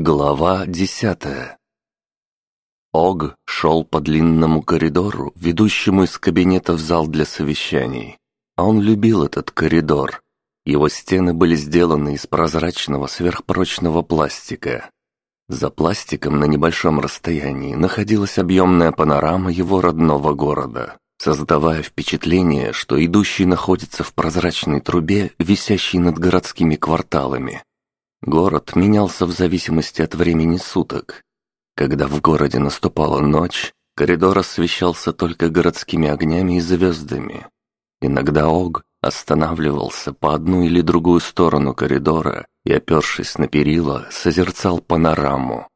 Глава десятая Ог шел по длинному коридору, ведущему из кабинета в зал для совещаний. А он любил этот коридор. Его стены были сделаны из прозрачного сверхпрочного пластика. За пластиком на небольшом расстоянии находилась объемная панорама его родного города, создавая впечатление, что идущий находится в прозрачной трубе, висящей над городскими кварталами. Город менялся в зависимости от времени суток. Когда в городе наступала ночь, коридор освещался только городскими огнями и звездами. Иногда Ог останавливался по одну или другую сторону коридора и, опершись на перила, созерцал панораму.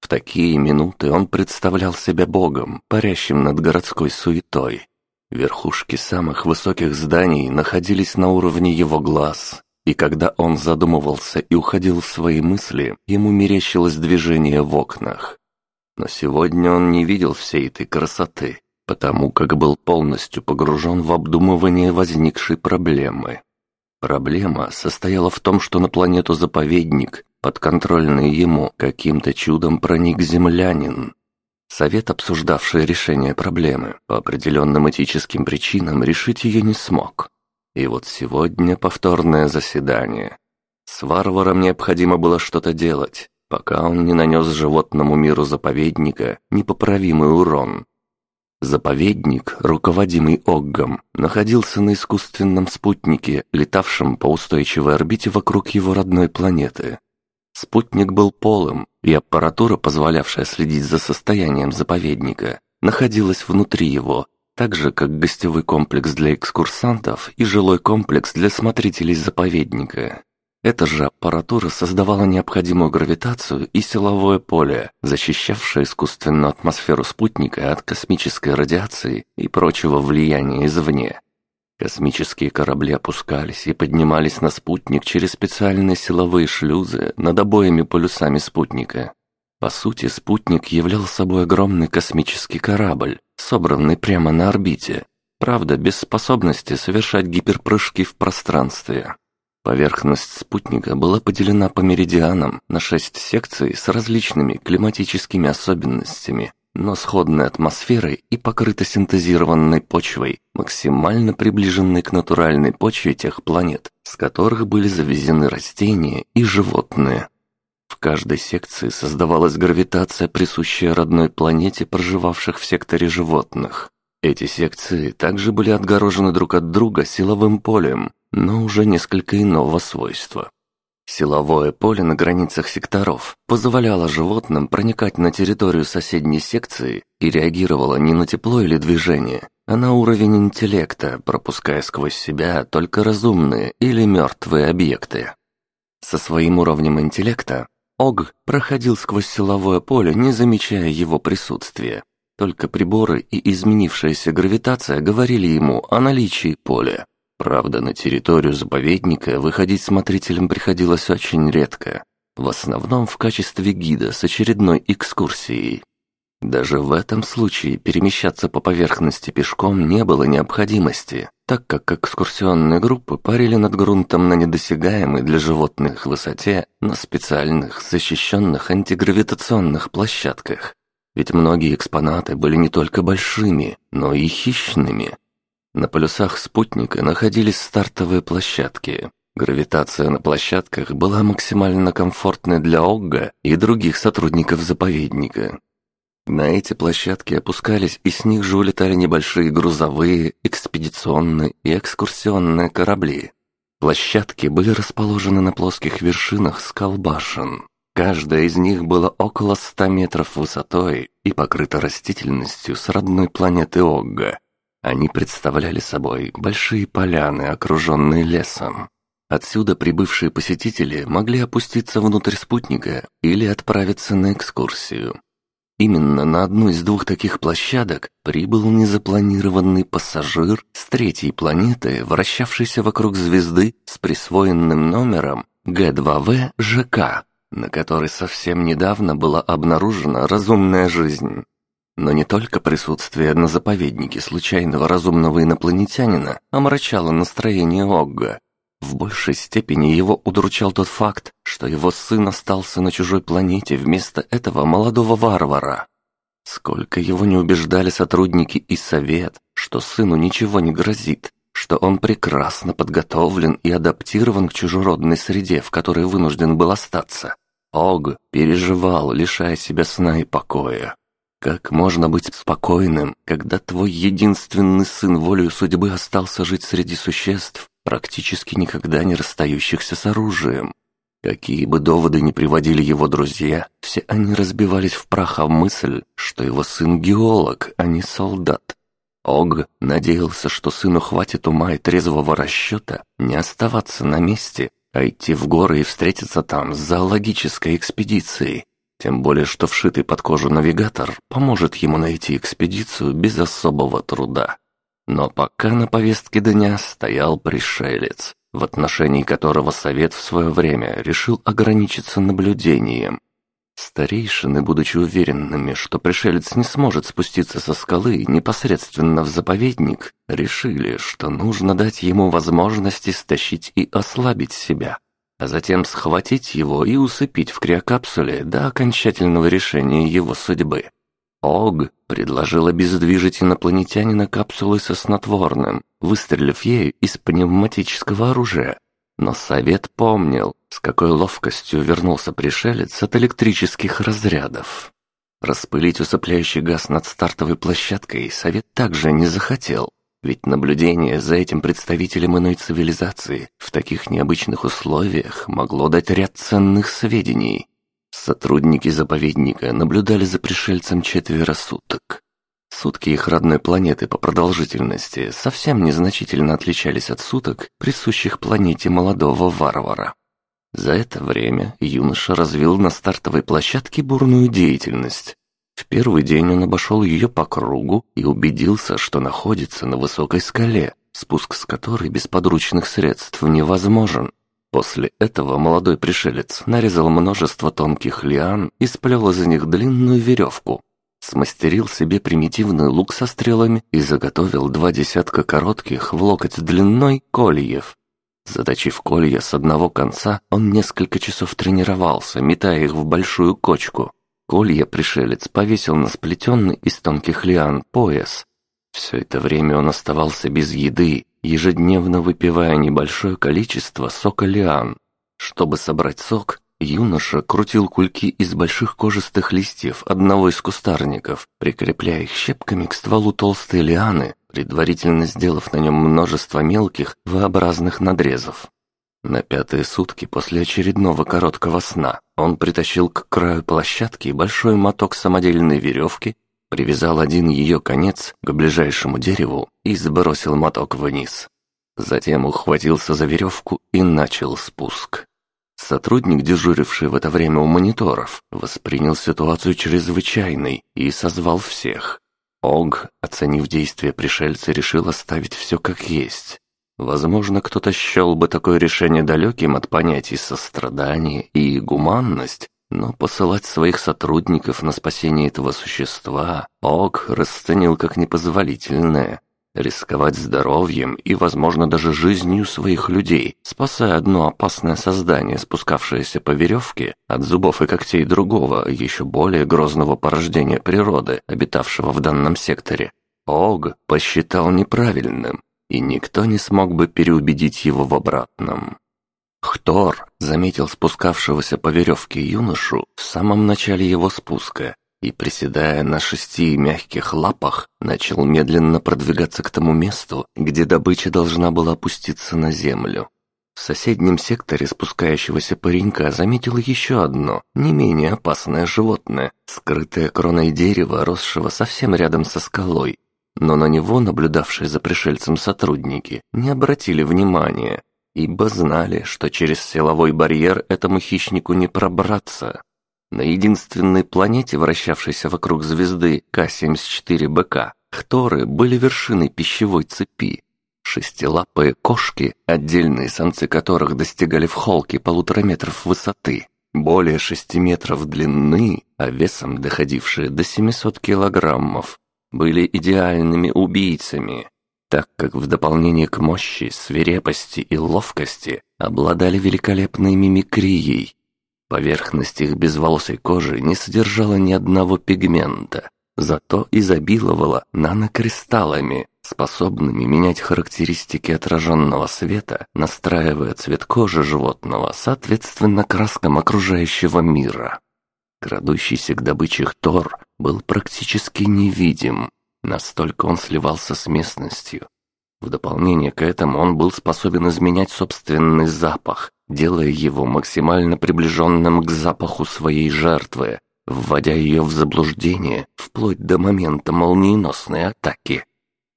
В такие минуты он представлял себя богом, парящим над городской суетой. Верхушки самых высоких зданий находились на уровне его глаз, и когда он задумывался и уходил в свои мысли, ему мерещилось движение в окнах. Но сегодня он не видел всей этой красоты, потому как был полностью погружен в обдумывание возникшей проблемы. Проблема состояла в том, что на планету-заповедник, подконтрольный ему, каким-то чудом проник землянин. Совет, обсуждавший решение проблемы, по определенным этическим причинам решить ее не смог. И вот сегодня повторное заседание. С варваром необходимо было что-то делать, пока он не нанес животному миру заповедника непоправимый урон. Заповедник, руководимый Оггом, находился на искусственном спутнике, летавшем по устойчивой орбите вокруг его родной планеты. Спутник был полым, и аппаратура, позволявшая следить за состоянием заповедника, находилась внутри его, так же, как гостевой комплекс для экскурсантов и жилой комплекс для смотрителей заповедника. Эта же аппаратура создавала необходимую гравитацию и силовое поле, защищавшее искусственную атмосферу спутника от космической радиации и прочего влияния извне. Космические корабли опускались и поднимались на спутник через специальные силовые шлюзы над обоими полюсами спутника. По сути, спутник являл собой огромный космический корабль, собранный прямо на орбите, правда, без способности совершать гиперпрыжки в пространстве. Поверхность спутника была поделена по меридианам на шесть секций с различными климатическими особенностями, но сходной атмосферой и покрыта синтезированной почвой, максимально приближенной к натуральной почве тех планет, с которых были завезены растения и животные. Каждой секции создавалась гравитация, присущая родной планете проживавших в секторе животных. Эти секции также были отгорожены друг от друга силовым полем, но уже несколько иного свойства. Силовое поле на границах секторов позволяло животным проникать на территорию соседней секции и реагировало не на тепло или движение, а на уровень интеллекта, пропуская сквозь себя только разумные или мертвые объекты. Со своим уровнем интеллекта Ог проходил сквозь силовое поле, не замечая его присутствия. Только приборы и изменившаяся гравитация говорили ему о наличии поля. Правда, на территорию заповедника выходить смотрителям приходилось очень редко, в основном в качестве гида с очередной экскурсией. Даже в этом случае перемещаться по поверхности пешком не было необходимости, так как экскурсионные группы парили над грунтом на недосягаемой для животных высоте на специальных защищенных антигравитационных площадках. Ведь многие экспонаты были не только большими, но и хищными. На полюсах спутника находились стартовые площадки. Гравитация на площадках была максимально комфортной для Огга и других сотрудников заповедника. На эти площадки опускались и с них же улетали небольшие грузовые, экспедиционные и экскурсионные корабли. Площадки были расположены на плоских вершинах скал башен. Каждая из них была около 100 метров высотой и покрыта растительностью с родной планеты Огга. Они представляли собой большие поляны, окруженные лесом. Отсюда прибывшие посетители могли опуститься внутрь спутника или отправиться на экскурсию. Именно на одну из двух таких площадок прибыл незапланированный пассажир с третьей планеты, вращавшийся вокруг звезды с присвоенным номером Г2В ЖК, на которой совсем недавно была обнаружена разумная жизнь. Но не только присутствие на заповеднике случайного разумного инопланетянина омрачало настроение Огга. В большей степени его удручал тот факт, что его сын остался на чужой планете вместо этого молодого варвара. Сколько его не убеждали сотрудники и совет, что сыну ничего не грозит, что он прекрасно подготовлен и адаптирован к чужеродной среде, в которой вынужден был остаться. Ог переживал, лишая себя сна и покоя. Как можно быть спокойным, когда твой единственный сын волею судьбы остался жить среди существ, практически никогда не расстающихся с оружием? Какие бы доводы ни приводили его друзья, все они разбивались в прах о мысль, что его сын геолог, а не солдат. Ог надеялся, что сыну хватит ума и трезвого расчета не оставаться на месте, а идти в горы и встретиться там с зоологической экспедицией. Тем более, что вшитый под кожу навигатор поможет ему найти экспедицию без особого труда. Но пока на повестке дня стоял пришелец, в отношении которого совет в свое время решил ограничиться наблюдением. Старейшины, будучи уверенными, что пришелец не сможет спуститься со скалы непосредственно в заповедник, решили, что нужно дать ему возможность истощить и ослабить себя, а затем схватить его и усыпить в криокапсуле до окончательного решения его судьбы. Ог предложил обездвижить инопланетянина капсулой со снотворным, выстрелив ею из пневматического оружия. Но совет помнил, с какой ловкостью вернулся пришелец от электрических разрядов. Распылить усыпляющий газ над стартовой площадкой совет также не захотел, ведь наблюдение за этим представителем иной цивилизации в таких необычных условиях могло дать ряд ценных сведений. Сотрудники заповедника наблюдали за пришельцем четверо суток. Сутки их родной планеты по продолжительности совсем незначительно отличались от суток, присущих планете молодого варвара. За это время юноша развил на стартовой площадке бурную деятельность. В первый день он обошел ее по кругу и убедился, что находится на высокой скале, спуск с которой без подручных средств невозможен. После этого молодой пришелец нарезал множество тонких лиан и сплел из них длинную веревку, смастерил себе примитивный лук со стрелами и заготовил два десятка коротких в локоть длиной кольев. Заточив колья с одного конца, он несколько часов тренировался, метая их в большую кочку. Колья пришелец повесил на сплетенный из тонких лиан пояс. Все это время он оставался без еды, ежедневно выпивая небольшое количество сока лиан. Чтобы собрать сок, Юноша крутил кульки из больших кожистых листьев одного из кустарников, прикрепляя их щепками к стволу толстой лианы, предварительно сделав на нем множество мелких V-образных надрезов. На пятые сутки после очередного короткого сна он притащил к краю площадки большой моток самодельной веревки, привязал один ее конец к ближайшему дереву и сбросил моток вниз. Затем ухватился за веревку и начал спуск. Сотрудник, дежуривший в это время у мониторов, воспринял ситуацию чрезвычайной и созвал всех. Ог, оценив действия пришельца, решил оставить все как есть. Возможно, кто-то счел бы такое решение далеким от понятий сострадания и гуманность, но посылать своих сотрудников на спасение этого существа Ог расценил как непозволительное. Рисковать здоровьем и, возможно, даже жизнью своих людей, спасая одно опасное создание, спускавшееся по веревке, от зубов и когтей другого, еще более грозного порождения природы, обитавшего в данном секторе, Ог посчитал неправильным, и никто не смог бы переубедить его в обратном. Хтор заметил спускавшегося по веревке юношу в самом начале его спуска и, приседая на шести мягких лапах, начал медленно продвигаться к тому месту, где добыча должна была опуститься на землю. В соседнем секторе спускающегося паренька заметил еще одно, не менее опасное животное, скрытое кроной дерева, росшего совсем рядом со скалой. Но на него наблюдавшие за пришельцем сотрудники не обратили внимания, ибо знали, что через силовой барьер этому хищнику не пробраться. На единственной планете, вращавшейся вокруг звезды К-74БК, хторы были вершиной пищевой цепи. Шестилапые кошки, отдельные самцы которых достигали в холке полутора метров высоты, более шести метров длины, а весом доходившие до 700 килограммов, были идеальными убийцами, так как в дополнение к мощи, свирепости и ловкости обладали великолепной мимикрией, Поверхность их безволосой кожи не содержала ни одного пигмента, зато изобиловала нанокристаллами, способными менять характеристики отраженного света, настраивая цвет кожи животного соответственно краскам окружающего мира. Крадущийся к добыче Тор был практически невидим, настолько он сливался с местностью. В дополнение к этому он был способен изменять собственный запах, делая его максимально приближенным к запаху своей жертвы, вводя ее в заблуждение вплоть до момента молниеносной атаки.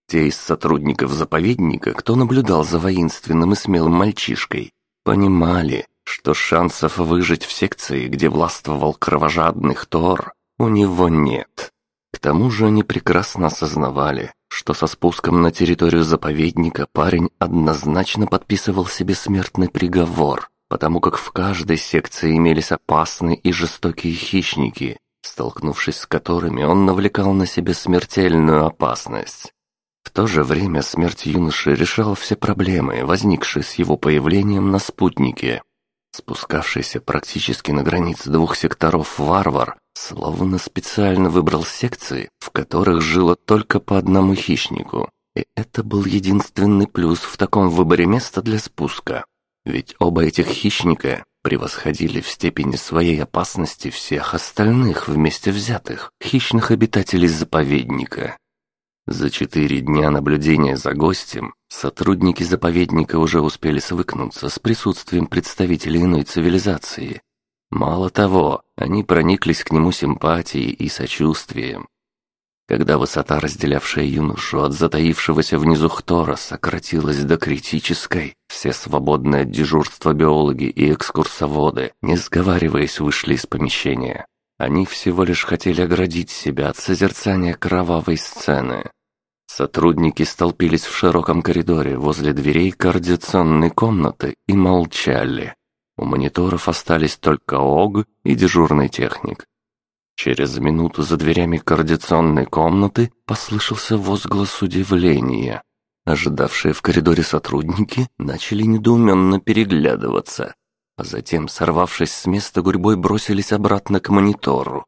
Те из сотрудников заповедника, кто наблюдал за воинственным и смелым мальчишкой, понимали, что шансов выжить в секции, где властвовал кровожадный Тор, у него нет. К тому же они прекрасно осознавали, что со спуском на территорию заповедника парень однозначно подписывал себе смертный приговор, потому как в каждой секции имелись опасные и жестокие хищники, столкнувшись с которыми он навлекал на себя смертельную опасность. В то же время смерть юноши решала все проблемы, возникшие с его появлением на спутнике. Спускавшийся практически на границе двух секторов варвар словно специально выбрал секции, в которых жило только по одному хищнику. И это был единственный плюс в таком выборе места для спуска. Ведь оба этих хищника превосходили в степени своей опасности всех остальных вместе взятых хищных обитателей заповедника. За четыре дня наблюдения за гостем сотрудники заповедника уже успели свыкнуться с присутствием представителей иной цивилизации. Мало того, они прониклись к нему симпатией и сочувствием. Когда высота, разделявшая юношу от затаившегося внизу Хтора, сократилась до критической, все свободные от дежурства биологи и экскурсоводы, не сговариваясь, вышли из помещения. Они всего лишь хотели оградить себя от созерцания кровавой сцены. Сотрудники столпились в широком коридоре возле дверей координационной комнаты и молчали. У мониторов остались только ОГ и дежурный техник. Через минуту за дверями координационной комнаты послышался возглас удивления. Ожидавшие в коридоре сотрудники начали недоуменно переглядываться, а затем, сорвавшись с места гурьбой, бросились обратно к монитору.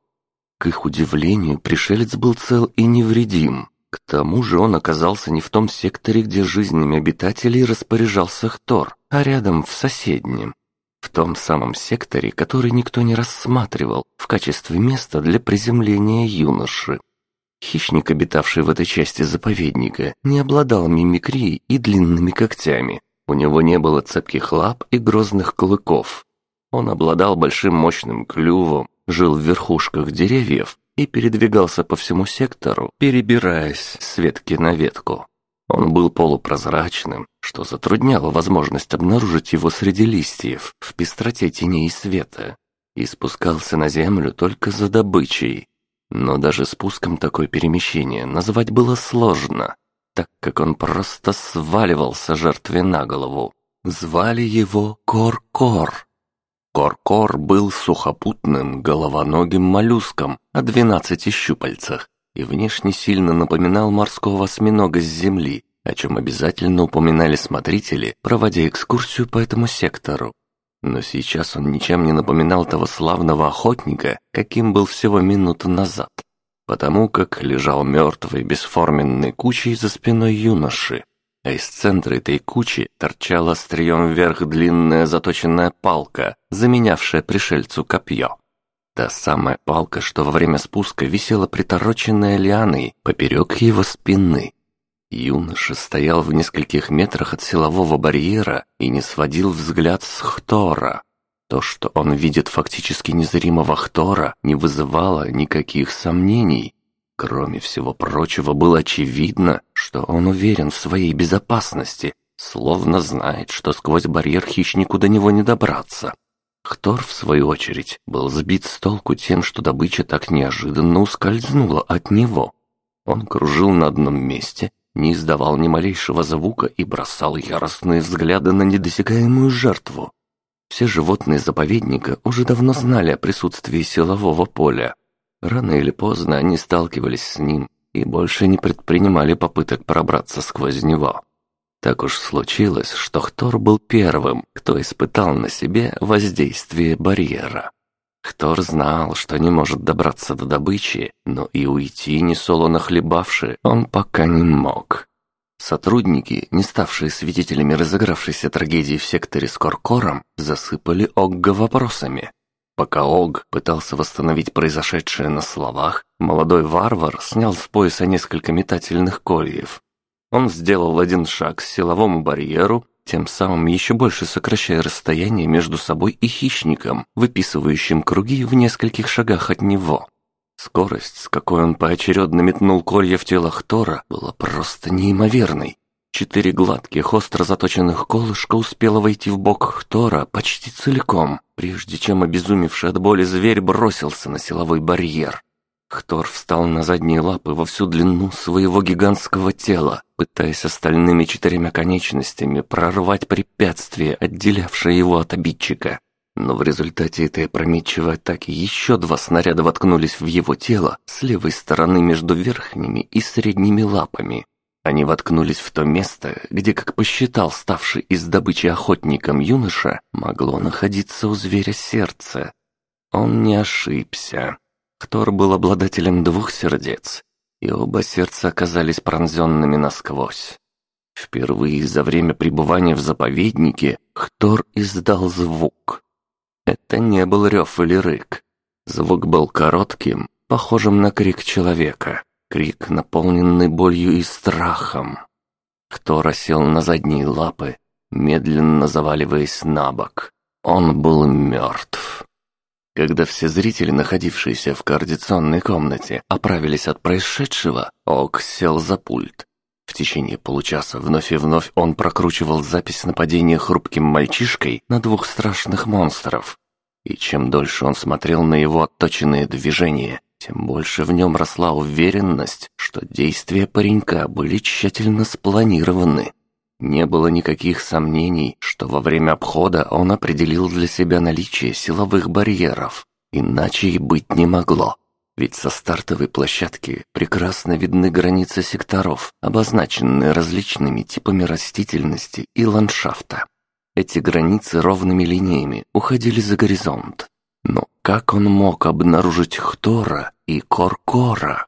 К их удивлению, пришелец был цел и невредим. К тому же он оказался не в том секторе, где жизнями обитателей распоряжался Хтор, а рядом в соседнем. В том самом секторе, который никто не рассматривал в качестве места для приземления юноши. Хищник, обитавший в этой части заповедника, не обладал мимикрией и длинными когтями. У него не было цепких лап и грозных клыков. Он обладал большим мощным клювом, жил в верхушках деревьев и передвигался по всему сектору, перебираясь с ветки на ветку. Он был полупрозрачным, что затрудняло возможность обнаружить его среди листьев в пестроте теней и света, и спускался на землю только за добычей. Но даже спуском такое перемещение назвать было сложно, так как он просто сваливался жертве на голову. Звали его Кор-Кор. Кор-Кор был сухопутным головоногим моллюском о двенадцати щупальцах и внешне сильно напоминал морского осьминога с земли, о чем обязательно упоминали смотрители, проводя экскурсию по этому сектору. Но сейчас он ничем не напоминал того славного охотника, каким был всего минуту назад, потому как лежал мертвой бесформенной кучей за спиной юноши, а из центра этой кучи торчала острием вверх длинная заточенная палка, заменявшая пришельцу копье. Та самая палка, что во время спуска висела притороченная лианой поперек его спины. Юноша стоял в нескольких метрах от силового барьера и не сводил взгляд с Хтора. То, что он видит фактически незримого Хтора, не вызывало никаких сомнений. Кроме всего прочего, было очевидно, что он уверен в своей безопасности, словно знает, что сквозь барьер хищнику до него не добраться. Хтор, в свою очередь, был сбит с толку тем, что добыча так неожиданно ускользнула от него. Он кружил на одном месте, не издавал ни малейшего звука и бросал яростные взгляды на недосягаемую жертву. Все животные заповедника уже давно знали о присутствии силового поля, Рано или поздно они сталкивались с ним и больше не предпринимали попыток пробраться сквозь него. Так уж случилось, что Хтор был первым, кто испытал на себе воздействие барьера. Хтор знал, что не может добраться до добычи, но и уйти, не солоно хлебавши, он пока не мог. Сотрудники, не ставшие свидетелями разыгравшейся трагедии в секторе с Коркором, засыпали Огга вопросами. Пока Ог пытался восстановить произошедшее на словах, молодой варвар снял с пояса несколько метательных кольев. Он сделал один шаг к силовому барьеру, тем самым еще больше сокращая расстояние между собой и хищником, выписывающим круги в нескольких шагах от него. Скорость, с какой он поочередно метнул колья в тело Хтора, была просто неимоверной. Четыре гладких, остро заточенных колышка успело войти в бок Хтора почти целиком, прежде чем обезумевший от боли зверь бросился на силовой барьер. Хтор встал на задние лапы во всю длину своего гигантского тела, пытаясь остальными четырьмя конечностями прорвать препятствие, отделявшее его от обидчика. Но в результате этой опрометчивой атаки еще два снаряда воткнулись в его тело с левой стороны между верхними и средними лапами. Они воткнулись в то место, где, как посчитал ставший из добычи охотником юноша, могло находиться у зверя сердце. Он не ошибся. Хтор был обладателем двух сердец, и оба сердца оказались пронзенными насквозь. Впервые за время пребывания в заповеднике Хтор издал звук. Это не был рев или рык. Звук был коротким, похожим на крик человека. Крик, наполненный болью и страхом. Кто рассел на задние лапы, медленно заваливаясь на бок. Он был мертв. Когда все зрители, находившиеся в координационной комнате, оправились от происшедшего, Ок сел за пульт. В течение получаса вновь и вновь он прокручивал запись нападения хрупким мальчишкой на двух страшных монстров. И чем дольше он смотрел на его отточенные движения, тем больше в нем росла уверенность, что действия паренька были тщательно спланированы. Не было никаких сомнений, что во время обхода он определил для себя наличие силовых барьеров. Иначе и быть не могло. Ведь со стартовой площадки прекрасно видны границы секторов, обозначенные различными типами растительности и ландшафта. Эти границы ровными линиями уходили за горизонт. Но как он мог обнаружить Хтора и Коркора?